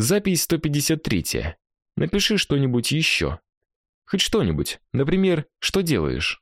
Запись 153. Напиши что-нибудь еще. Хоть что-нибудь. Например, что делаешь?